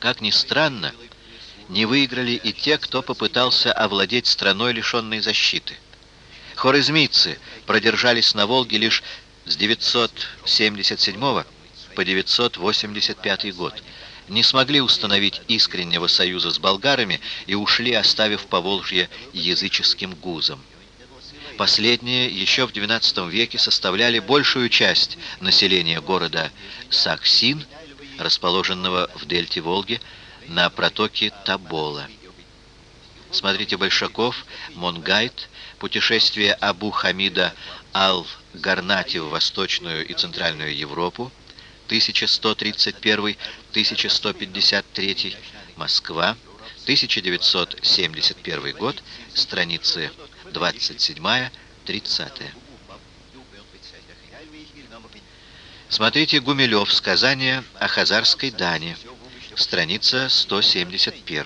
Как ни странно, не выиграли и те, кто попытался овладеть страной, лишенной защиты. Хорезмийцы продержались на Волге лишь с 977 по 985 год, не смогли установить искреннего союза с болгарами и ушли, оставив Поволжье языческим гузом. Последние еще в XII веке составляли большую часть населения города Саксин, расположенного в дельте Волги, на протоке Табола. Смотрите Большаков, Монгайт, путешествие Абу Хамида Ал-Гарнати в Восточную и Центральную Европу, 1131-1153, Москва, 1971 год, страницы 27-30. Смотрите Гумилев, сказание о Хазарской Дане, страница 171.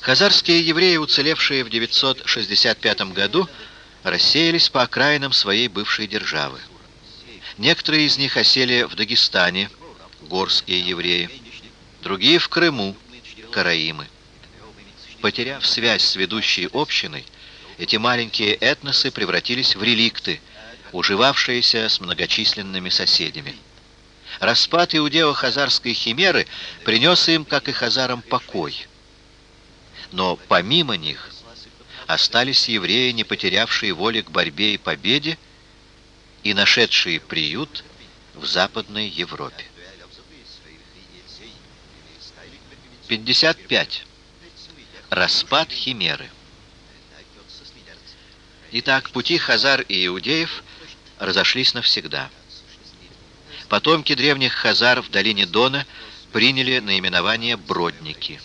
Хазарские евреи, уцелевшие в 965 году, рассеялись по окраинам своей бывшей державы. Некоторые из них осели в Дагестане, горские евреи, другие в Крыму, караимы. Потеряв связь с ведущей общиной, эти маленькие этносы превратились в реликты, уживавшиеся с многочисленными соседями. Распад иудео-хазарской химеры принес им, как и хазарам, покой. Но помимо них остались евреи, не потерявшие воли к борьбе и победе, и нашедшие приют в Западной Европе. 55. Распад Химеры. Итак, пути хазар и иудеев разошлись навсегда. Потомки древних хазар в долине Дона приняли наименование «бродники».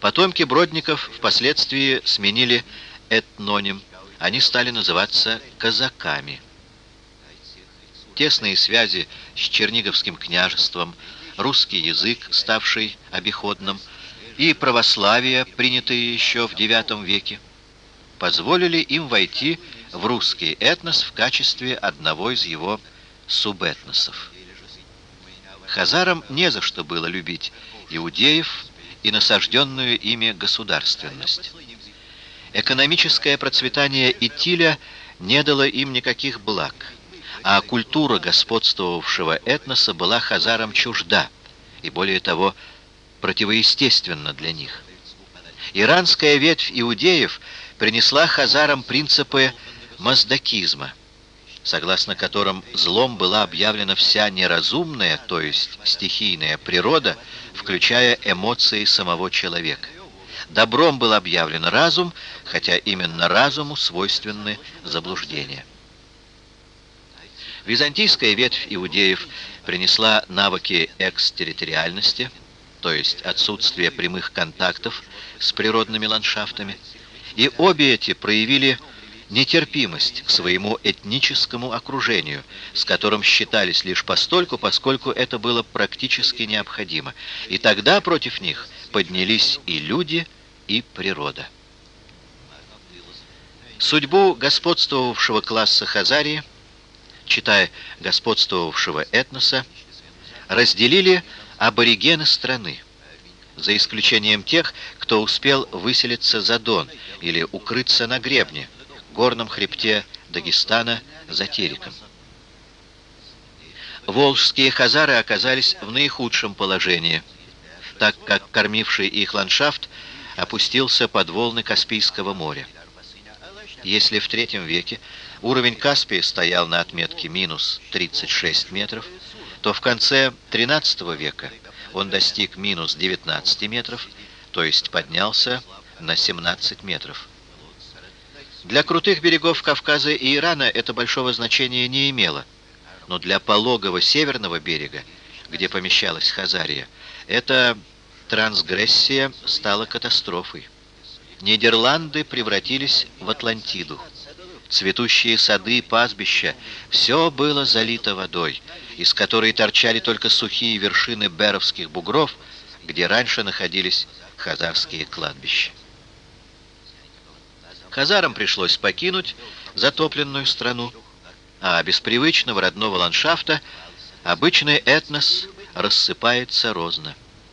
Потомки бродников впоследствии сменили этноним, они стали называться казаками. Тесные связи с Черниговским княжеством, русский язык, ставший обиходным, и православие, принятые еще в IX веке, позволили им войти в русский этнос в качестве одного из его субэтносов. Хазарам не за что было любить иудеев и насажденную ими государственность. Экономическое процветание Итиля не дало им никаких благ, а культура господствовавшего этноса была хазарам чужда и, более того, противоестественно для них. Иранская ветвь иудеев принесла хазарам принципы маздакизма, согласно которым злом была объявлена вся неразумная, то есть стихийная природа, включая эмоции самого человека. Добром был объявлен разум, хотя именно разуму свойственны заблуждения. Византийская ветвь иудеев принесла навыки экстерриториальности – то есть отсутствие прямых контактов с природными ландшафтами, и обе эти проявили нетерпимость к своему этническому окружению, с которым считались лишь постольку, поскольку это было практически необходимо. И тогда против них поднялись и люди, и природа. Судьбу господствовавшего класса Хазарии, читая господствовавшего этноса, разделили аборигены страны, за исключением тех, кто успел выселиться за Дон или укрыться на гребне, горном хребте Дагестана за Тереком. Волжские хазары оказались в наихудшем положении, так как кормивший их ландшафт опустился под волны Каспийского моря. Если в III веке уровень Каспия стоял на отметке минус 36 метров, то в конце XIII века он достиг минус 19 метров, то есть поднялся на 17 метров. Для крутых берегов Кавказа и Ирана это большого значения не имело, но для пологого северного берега, где помещалась Хазария, эта трансгрессия стала катастрофой. Нидерланды превратились в Атлантиду. Цветущие сады пастбища — все было залито водой — из которой торчали только сухие вершины беровских бугров, где раньше находились хазарские кладбища. Хазарам пришлось покинуть затопленную страну, а без привычного родного ландшафта обычный этнос рассыпается розно.